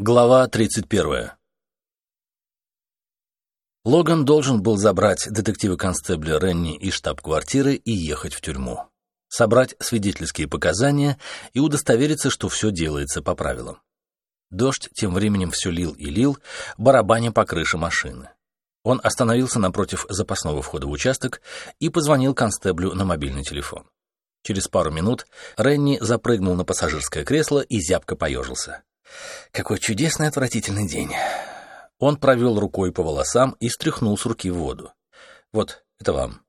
Глава 31. Логан должен был забрать детектива-констебля Ренни из штаб-квартиры и ехать в тюрьму. Собрать свидетельские показания и удостовериться, что все делается по правилам. Дождь тем временем все лил и лил, барабаня по крыше машины. Он остановился напротив запасного входа в участок и позвонил констеблю на мобильный телефон. Через пару минут Ренни запрыгнул на пассажирское кресло и зябко поежился. Какой чудесный отвратительный день. Он провел рукой по волосам и стряхнул с руки в воду. Вот, это вам.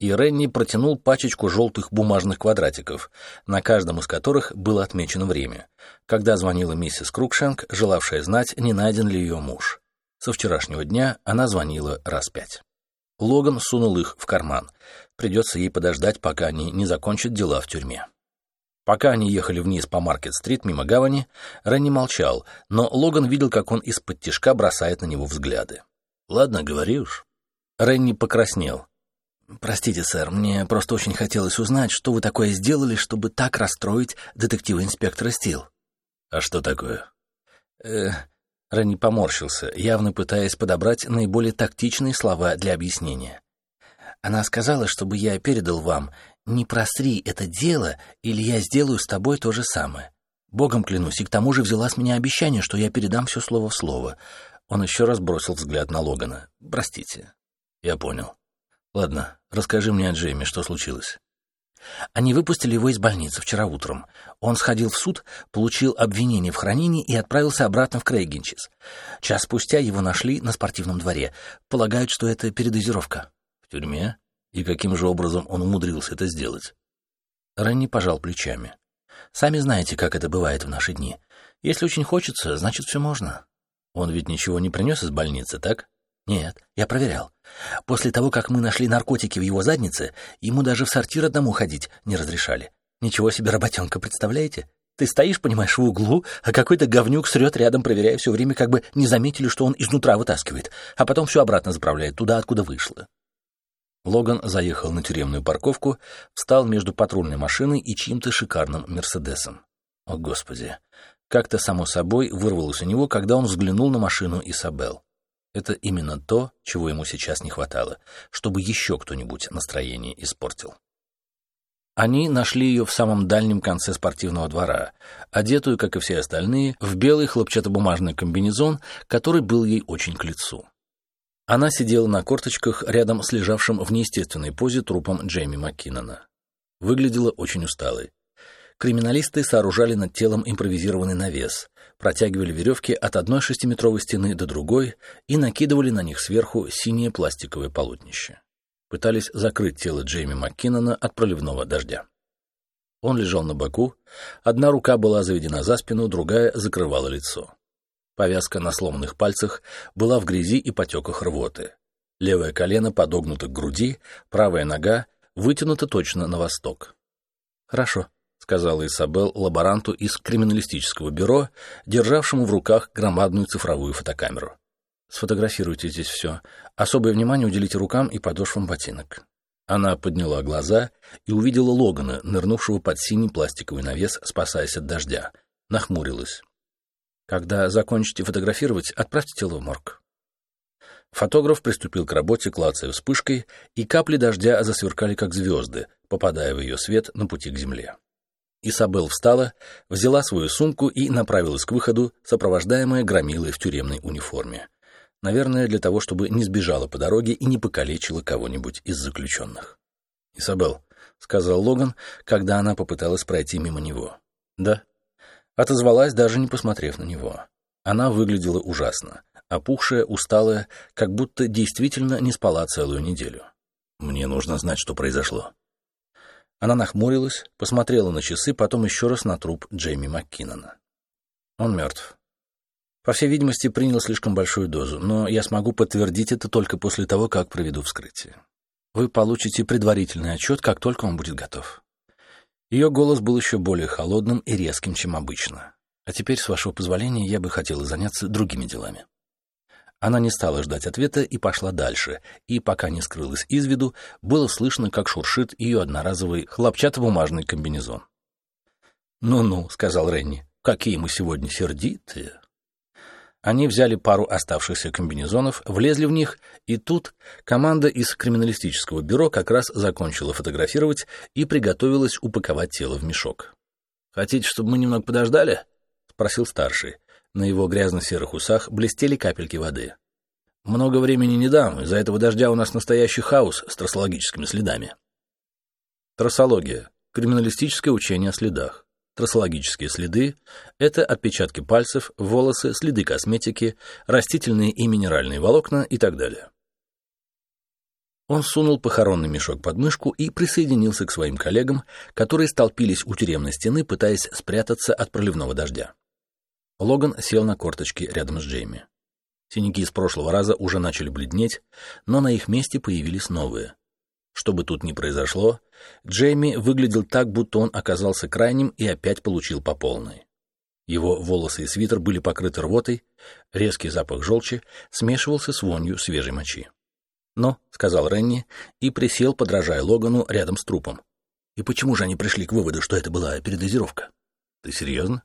И Ренни протянул пачечку желтых бумажных квадратиков, на каждом из которых было отмечено время, когда звонила миссис Крукшенк, желавшая знать, не найден ли ее муж. Со вчерашнего дня она звонила раз пять. Логан сунул их в карман. Придется ей подождать, пока они не закончат дела в тюрьме. Пока они ехали вниз по Маркет-стрит мимо гавани, Ренни молчал, но Логан видел, как он из-под тишка бросает на него взгляды. «Ладно, говори уж». Ренни покраснел. «Простите, сэр, мне просто очень хотелось узнать, что вы такое сделали, чтобы так расстроить детектива-инспектора Стил». «А что такое?» э Ренни поморщился, явно пытаясь подобрать наиболее тактичные слова для объяснения. «Она сказала, чтобы я передал вам, не просри это дело, или я сделаю с тобой то же самое. Богом клянусь, и к тому же взяла с меня обещание, что я передам все слово в слово. Он еще раз бросил взгляд на Логана. Простите. Я понял. Ладно, расскажи мне о Джейме, что случилось. Они выпустили его из больницы вчера утром. Он сходил в суд, получил обвинение в хранении и отправился обратно в Крейгенчис. Час спустя его нашли на спортивном дворе. Полагают, что это передозировка. В тюрьме? И каким же образом он умудрился это сделать? Ренни пожал плечами. Сами знаете, как это бывает в наши дни. Если очень хочется, значит, все можно. Он ведь ничего не принес из больницы, так? Нет, я проверял. После того, как мы нашли наркотики в его заднице, ему даже в сортир одному ходить не разрешали. Ничего себе работенка, представляете? Ты стоишь, понимаешь, в углу, а какой-то говнюк срет рядом, проверяя все время, как бы не заметили, что он изнутра вытаскивает, а потом все обратно заправляет туда, откуда вышло. Логан заехал на тюремную парковку, встал между патрульной машиной и чьим-то шикарным «Мерседесом». О, Господи! Как-то само собой вырвалось у него, когда он взглянул на машину Исабел. Это именно то, чего ему сейчас не хватало, чтобы еще кто-нибудь настроение испортил. Они нашли ее в самом дальнем конце спортивного двора, одетую, как и все остальные, в белый хлопчатобумажный комбинезон, который был ей очень к лицу. Она сидела на корточках рядом с лежавшим в неестественной позе трупом Джейми Маккинона. Выглядела очень усталой. Криминалисты сооружали над телом импровизированный навес, протягивали веревки от одной шестиметровой стены до другой и накидывали на них сверху синее пластиковое полотнище. Пытались закрыть тело Джейми Маккинона от проливного дождя. Он лежал на боку, одна рука была заведена за спину, другая закрывала лицо. Повязка на сломанных пальцах была в грязи и потеках рвоты. Левое колено подогнуто к груди, правая нога вытянута точно на восток. «Хорошо», — сказала Исабел лаборанту из криминалистического бюро, державшему в руках громадную цифровую фотокамеру. «Сфотографируйте здесь все. Особое внимание уделите рукам и подошвам ботинок». Она подняла глаза и увидела Логана, нырнувшего под синий пластиковый навес, спасаясь от дождя. Нахмурилась. Когда закончите фотографировать, отправьте тело в морг. Фотограф приступил к работе, клацая вспышкой, и капли дождя засверкали, как звезды, попадая в ее свет на пути к земле. Исабел встала, взяла свою сумку и направилась к выходу, сопровождаемая громилой в тюремной униформе. Наверное, для того, чтобы не сбежала по дороге и не покалечила кого-нибудь из заключенных. «Исабел», — сказал Логан, когда она попыталась пройти мимо него. «Да», Отозвалась, даже не посмотрев на него. Она выглядела ужасно, опухшая, усталая, как будто действительно не спала целую неделю. «Мне нужно знать, что произошло». Она нахмурилась, посмотрела на часы, потом еще раз на труп Джейми МакКиннона. Он мертв. По всей видимости, принял слишком большую дозу, но я смогу подтвердить это только после того, как проведу вскрытие. Вы получите предварительный отчет, как только он будет готов. Ее голос был еще более холодным и резким, чем обычно. А теперь, с вашего позволения, я бы хотела заняться другими делами. Она не стала ждать ответа и пошла дальше, и, пока не скрылась из виду, было слышно, как шуршит ее одноразовый хлопчатобумажный комбинезон. «Ну-ну», — сказал Ренни, — «какие мы сегодня сердитые». Они взяли пару оставшихся комбинезонов, влезли в них, и тут команда из криминалистического бюро как раз закончила фотографировать и приготовилась упаковать тело в мешок. «Хотите, чтобы мы немного подождали?» — спросил старший. На его грязно-серых усах блестели капельки воды. «Много времени не дам, из-за этого дождя у нас настоящий хаос с трассологическими следами». Трассология — криминалистическое учение о следах. Трассологические следы — это отпечатки пальцев, волосы, следы косметики, растительные и минеральные волокна и так далее. Он сунул похоронный мешок под мышку и присоединился к своим коллегам, которые столпились у тюремной стены, пытаясь спрятаться от проливного дождя. Логан сел на корточки рядом с Джейми. Синяки из прошлого раза уже начали бледнеть, но на их месте появились новые. Что бы тут ни произошло, Джейми выглядел так, будто он оказался крайним и опять получил по полной. Его волосы и свитер были покрыты рвотой, резкий запах желчи смешивался с вонью свежей мочи. «Но», — сказал Ренни, и присел, подражая Логану, рядом с трупом. «И почему же они пришли к выводу, что это была передозировка?» «Ты серьезно?»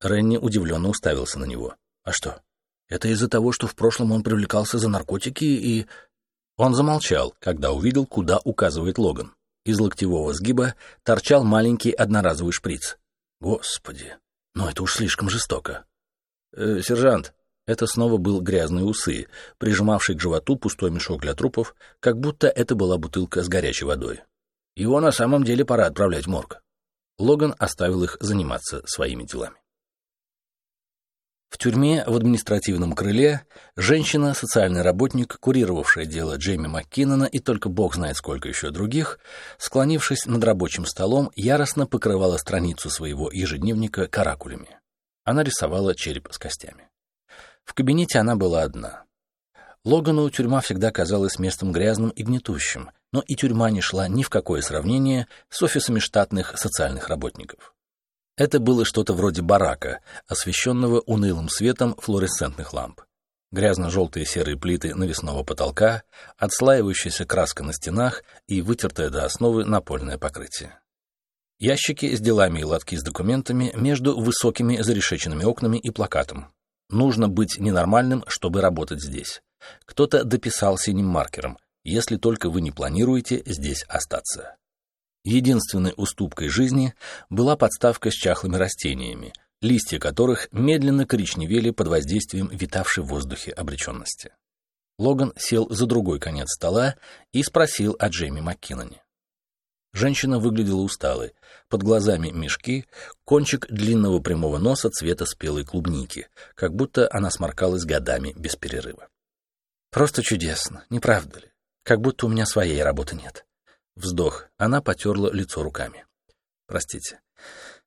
Ренни удивленно уставился на него. «А что? Это из-за того, что в прошлом он привлекался за наркотики и...» Он замолчал, когда увидел, куда указывает Логан. Из локтевого сгиба торчал маленький одноразовый шприц. Господи, ну это уж слишком жестоко. «Э, «Сержант», это снова был грязные усы, прижимавший к животу пустой мешок для трупов, как будто это была бутылка с горячей водой. Его на самом деле пора отправлять в морг. Логан оставил их заниматься своими делами. В тюрьме в административном крыле женщина, социальный работник, курировавшая дело Джейми МакКиннона и только бог знает сколько еще других, склонившись над рабочим столом, яростно покрывала страницу своего ежедневника каракулями. Она рисовала череп с костями. В кабинете она была одна. Логану тюрьма всегда казалась местом грязным и гнетущим, но и тюрьма не шла ни в какое сравнение с офисами штатных социальных работников. Это было что-то вроде барака, освещенного унылым светом флуоресцентных ламп. Грязно-желтые серые плиты навесного потолка, отслаивающаяся краска на стенах и вытертое до основы напольное покрытие. Ящики с делами и лотки с документами между высокими зарешеченными окнами и плакатом. Нужно быть ненормальным, чтобы работать здесь. Кто-то дописал синим маркером, если только вы не планируете здесь остаться. Единственной уступкой жизни была подставка с чахлыми растениями, листья которых медленно коричневели под воздействием витавшей в воздухе обреченности. Логан сел за другой конец стола и спросил о Джейми МакКинноне. Женщина выглядела усталой, под глазами мешки, кончик длинного прямого носа цвета спелой клубники, как будто она сморкалась годами без перерыва. «Просто чудесно, не правда ли? Как будто у меня своей работы нет. Вздох. Она потерла лицо руками. «Простите.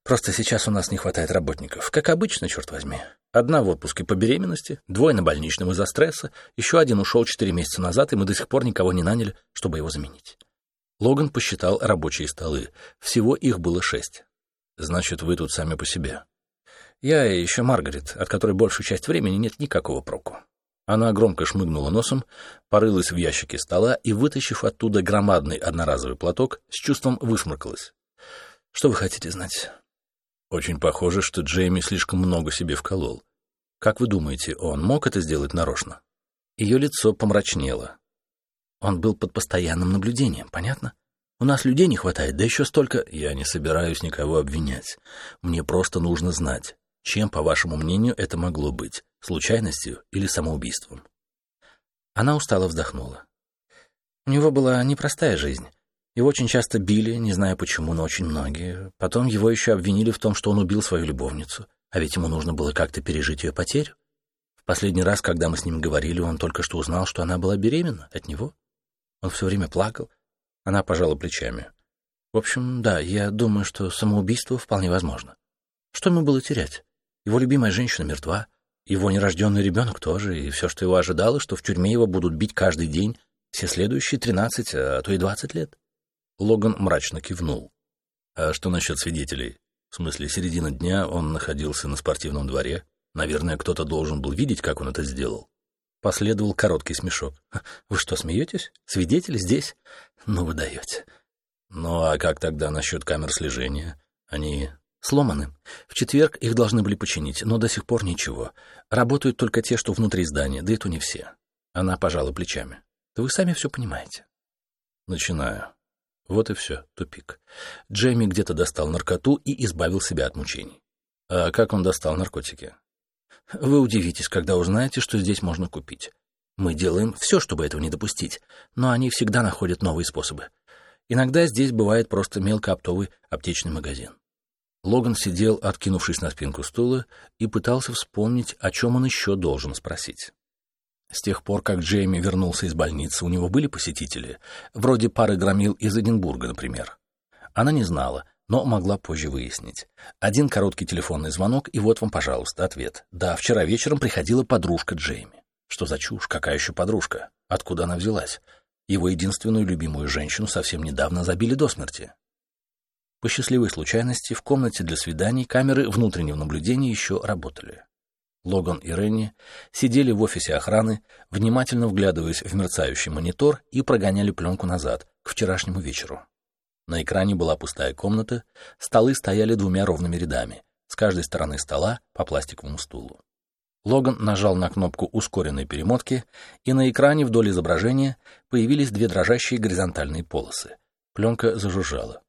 Просто сейчас у нас не хватает работников. Как обычно, черт возьми. Одна в отпуске по беременности, двое на больничном из-за стресса, еще один ушел четыре месяца назад, и мы до сих пор никого не наняли, чтобы его заменить». Логан посчитал рабочие столы. Всего их было шесть. «Значит, вы тут сами по себе». «Я и еще Маргарет, от которой большую часть времени нет никакого проку. Она громко шмыгнула носом, порылась в ящике стола и, вытащив оттуда громадный одноразовый платок, с чувством высморкалась. «Что вы хотите знать?» «Очень похоже, что Джейми слишком много себе вколол. Как вы думаете, он мог это сделать нарочно?» Ее лицо помрачнело. Он был под постоянным наблюдением, понятно? У нас людей не хватает, да еще столько... Я не собираюсь никого обвинять. Мне просто нужно знать, чем, по вашему мнению, это могло быть случайностью или самоубийством. Она устало вздохнула. У него была непростая жизнь. Его очень часто били, не знаю почему, но очень многие. Потом его еще обвинили в том, что он убил свою любовницу, а ведь ему нужно было как-то пережить ее потерю. В последний раз, когда мы с ним говорили, он только что узнал, что она была беременна от него. Он все время плакал. Она пожала плечами. В общем, да, я думаю, что самоубийство вполне возможно. Что ему было терять? Его любимая женщина мертва, его нерожденный ребенок тоже, и все, что его ожидало, что в тюрьме его будут бить каждый день все следующие тринадцать, а то и двадцать лет. Логан мрачно кивнул. А что насчет свидетелей? В смысле, середина дня он находился на спортивном дворе. Наверное, кто-то должен был видеть, как он это сделал. Последовал короткий смешок. «Вы что, смеетесь? Свидетели здесь? Ну вы даете». «Ну а как тогда насчет камер слежения? Они Сломаны. В четверг их должны были починить, но до сих пор ничего. Работают только те, что внутри здания, да и то не все. Она пожала плечами. Да вы сами все понимаете. Начинаю. Вот и все, тупик. Джейми где-то достал наркоту и избавил себя от мучений. А как он достал наркотики? Вы удивитесь, когда узнаете, что здесь можно купить. Мы делаем все, чтобы этого не допустить, но они всегда находят новые способы. Иногда здесь бывает просто мелкооптовый аптечный магазин. Логан сидел, откинувшись на спинку стула, и пытался вспомнить, о чем он еще должен спросить. С тех пор, как Джейми вернулся из больницы, у него были посетители, вроде пары громил из Эдинбурга, например. Она не знала, но могла позже выяснить. Один короткий телефонный звонок, и вот вам, пожалуйста, ответ. Да, вчера вечером приходила подружка Джейми. Что за чушь? Какая еще подружка? Откуда она взялась? Его единственную любимую женщину совсем недавно забили до смерти. По счастливой случайности в комнате для свиданий камеры внутреннего наблюдения еще работали. Логан и Ренни сидели в офисе охраны, внимательно вглядываясь в мерцающий монитор и прогоняли пленку назад, к вчерашнему вечеру. На экране была пустая комната, столы стояли двумя ровными рядами, с каждой стороны стола по пластиковому стулу. Логан нажал на кнопку ускоренной перемотки, и на экране вдоль изображения появились две дрожащие горизонтальные полосы. Пленка зажужжала.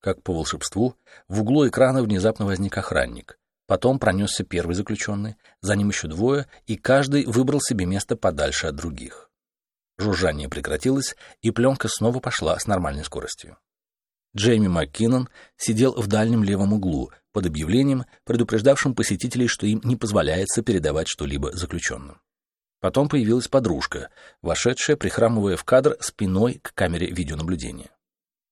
Как по волшебству, в углу экрана внезапно возник охранник. Потом пронесся первый заключенный, за ним еще двое, и каждый выбрал себе место подальше от других. Жужжание прекратилось, и пленка снова пошла с нормальной скоростью. Джейми МакКиннон сидел в дальнем левом углу, под объявлением, предупреждавшим посетителей, что им не позволяется передавать что-либо заключенным. Потом появилась подружка, вошедшая, прихрамывая в кадр спиной к камере видеонаблюдения.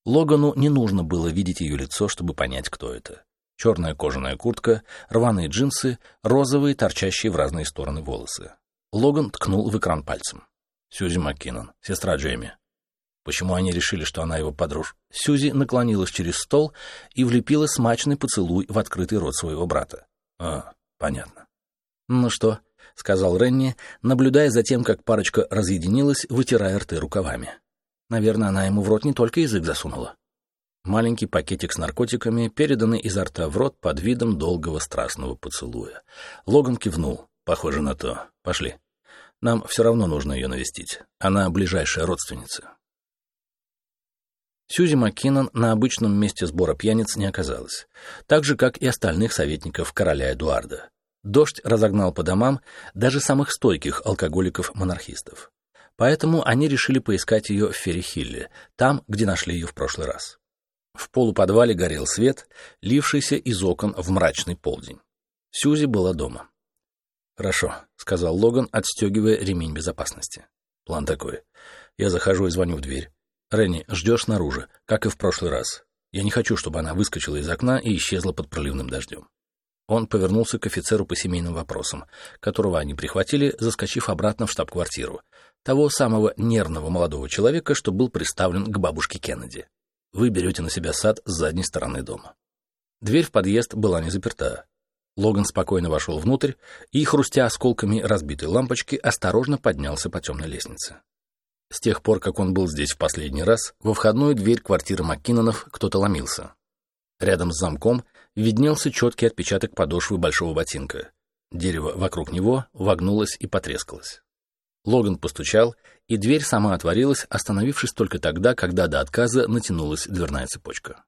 Логану не нужно было видеть ее лицо, чтобы понять, кто это. Черная кожаная куртка, рваные джинсы, розовые, торчащие в разные стороны волосы. Логан ткнул в экран пальцем. Сьюзи МакКиннон, сестра Джейми. Почему они решили, что она его подруж? Сьюзи наклонилась через стол и влепила смачный поцелуй в открытый рот своего брата. А, понятно. Ну что, — сказал Ренни, наблюдая за тем, как парочка разъединилась, вытирая рты рукавами. Наверное, она ему в рот не только язык засунула. Маленький пакетик с наркотиками, переданный изо рта в рот под видом долгого страстного поцелуя. Логан кивнул. Похоже на то. Пошли. Нам все равно нужно ее навестить. Она ближайшая родственница. Сьюзи Маккинон на обычном месте сбора пьяниц не оказалась, так же, как и остальных советников короля Эдуарда. Дождь разогнал по домам даже самых стойких алкоголиков-монархистов. Поэтому они решили поискать ее в Феррихилле, там, где нашли ее в прошлый раз. В полуподвале горел свет, лившийся из окон в мрачный полдень. Сьюзи была дома. «Хорошо», — сказал Логан, отстегивая ремень безопасности. «План такой. Я захожу и звоню в дверь. Ренни, ждешь снаружи, как и в прошлый раз. Я не хочу, чтобы она выскочила из окна и исчезла под проливным дождем». Он повернулся к офицеру по семейным вопросам, которого они прихватили, заскочив обратно в штаб-квартиру, того самого нервного молодого человека, что был представлен к бабушке Кеннеди. Вы берете на себя сад с задней стороны дома. Дверь в подъезд была не заперта. Логан спокойно вошел внутрь и, хрустя осколками разбитой лампочки, осторожно поднялся по темной лестнице. С тех пор, как он был здесь в последний раз, во входную дверь квартиры Маккинонов кто-то ломился. Рядом с замком виднелся четкий отпечаток подошвы большого ботинка. Дерево вокруг него вогнулось и потрескалось. Логан постучал, и дверь сама отворилась, остановившись только тогда, когда до отказа натянулась дверная цепочка.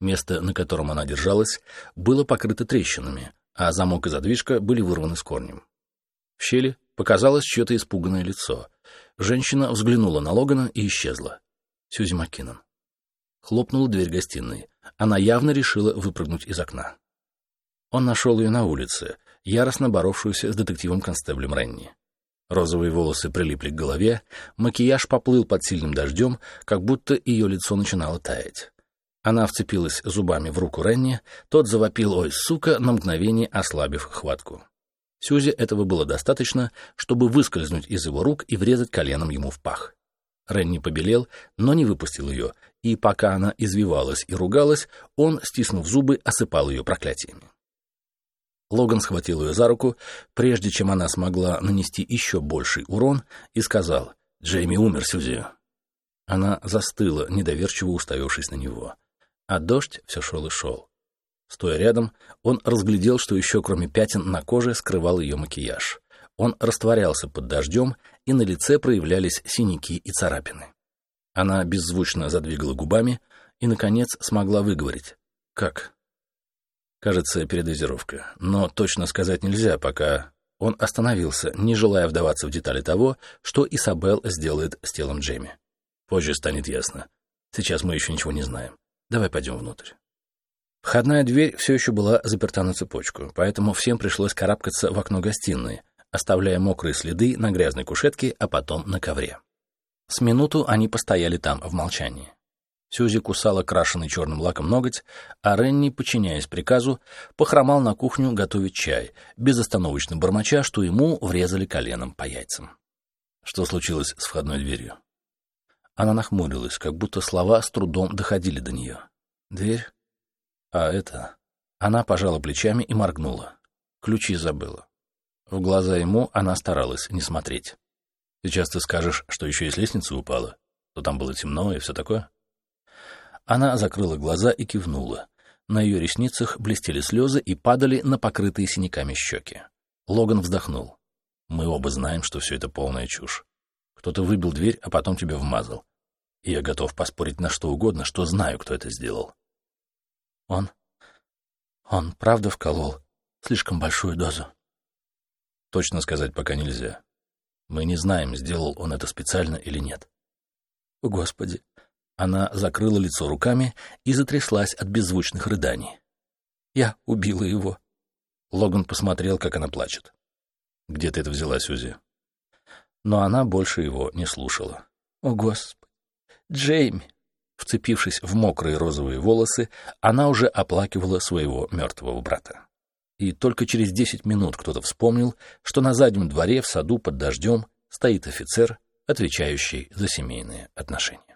Место, на котором она держалась, было покрыто трещинами, а замок и задвижка были вырваны с корнем. В щели показалось чье-то испуганное лицо. Женщина взглянула на Логана и исчезла. Сьюзи Маккинон. Хлопнула дверь гостиной. Она явно решила выпрыгнуть из окна. Он нашел ее на улице, яростно боровшуюся с детективом-констеблем Ренни. Розовые волосы прилипли к голове, макияж поплыл под сильным дождем, как будто ее лицо начинало таять. Она вцепилась зубами в руку Ренни, тот завопил «Ой, сука!», на мгновение ослабив хватку. Сюзи этого было достаточно, чтобы выскользнуть из его рук и врезать коленом ему в пах. Ренни побелел, но не выпустил ее, и пока она извивалась и ругалась, он, стиснув зубы, осыпал ее проклятиями. Логан схватил ее за руку, прежде чем она смогла нанести еще больший урон, и сказал «Джейми умер, Сюзи». Она застыла, недоверчиво уставившись на него. А дождь все шел и шел. Стоя рядом, он разглядел, что еще кроме пятен на коже скрывал ее макияж. Он растворялся под дождем, и на лице проявлялись синяки и царапины. Она беззвучно задвигала губами и, наконец, смогла выговорить. «Как?» Кажется, передозировка. Но точно сказать нельзя, пока он остановился, не желая вдаваться в детали того, что Исабел сделает с телом Джейми. Позже станет ясно. Сейчас мы еще ничего не знаем. Давай пойдем внутрь. Входная дверь все еще была заперта на цепочку, поэтому всем пришлось карабкаться в окно гостиной, оставляя мокрые следы на грязной кушетке, а потом на ковре. С минуту они постояли там в молчании. Сюзи кусала крашеный черным лаком ноготь, а Ренни, подчиняясь приказу, похромал на кухню готовить чай, безостановочно бормоча, что ему врезали коленом по яйцам. Что случилось с входной дверью? Она нахмурилась, как будто слова с трудом доходили до нее. Дверь? А это... Она пожала плечами и моргнула. Ключи забыла. В глаза ему она старалась не смотреть. Сейчас ты скажешь, что еще с лестницы упала, что там было темно и все такое? Она закрыла глаза и кивнула. На ее ресницах блестели слезы и падали на покрытые синяками щеки. Логан вздохнул. «Мы оба знаем, что все это полная чушь. Кто-то выбил дверь, а потом тебя вмазал. Я готов поспорить на что угодно, что знаю, кто это сделал». «Он... он правда вколол слишком большую дозу?» Точно сказать пока нельзя. Мы не знаем, сделал он это специально или нет. Господи. Она закрыла лицо руками и затряслась от беззвучных рыданий. Я убила его. Логан посмотрел, как она плачет. Где ты это взяла, Сюзи? Но она больше его не слушала. О, Господи! Джейми! Вцепившись в мокрые розовые волосы, она уже оплакивала своего мертвого брата и только через десять минут кто-то вспомнил, что на заднем дворе в саду под дождем стоит офицер, отвечающий за семейные отношения.